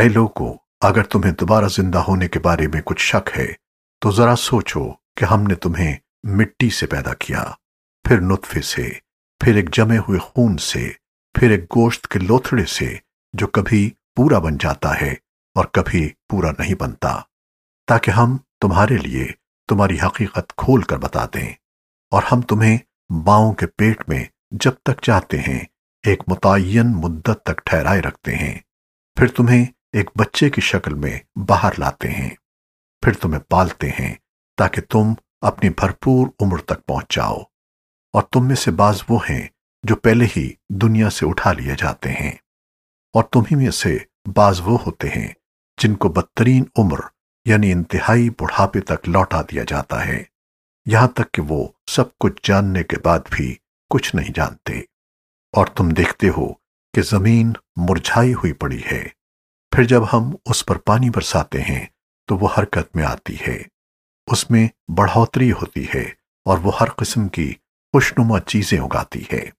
ऐ लोगों, अगर तुम्हें दोबारा ज़िंदा होने के बारे में कुछ शक है तो जरा सोचो कि हमने तुम्हें मिट्टी से पैदा किया। फिर नुतफे से, फिर एक जमे हुए खून से, फिर एक गोश्त के लोथड़े से, जो कभी पूरा बन जाता है और कभी पूरा नहीं बनता, ताकि हम तुम्हारे लिए तुम्हारी हकीकत खोल कर बता दें। और हम तुम्हें बाओं के पेट में जब तक चाहते हैं, एक मुतयन मुद्दत तक ठहराए रखते हैं। फिर तुम्हें एक बच्चे की शक्ल में बाहर लाते हैं। फिर तुम्हें पालते हैं ताकि तुम अपनी भरपूर उम्र तक पहुँच जाओ। और तुम में से बाज वो हैं जो पहले ही दुनिया से उठा लिए जाते हैं। और तुम्ही में से बाज वो होते हैं जिनको बदतरीन उम्र यानी इंतहाई बुढ़ापे तक लौटा दिया जाता है। यहाँ तक कि वो सब कुछ जानने के बाद भी कुछ नहीं जानते। और तुम देखते हो कि ज़मीन मुरझाई हुई पड़ी है। फिर जब हम उस पर पानी बरसाते हैं तो वो हरकत में आती है। उसमें बढ़ोतरी होती है और वो हर किस्म की खुशनुमा चीज़ें उगाती है।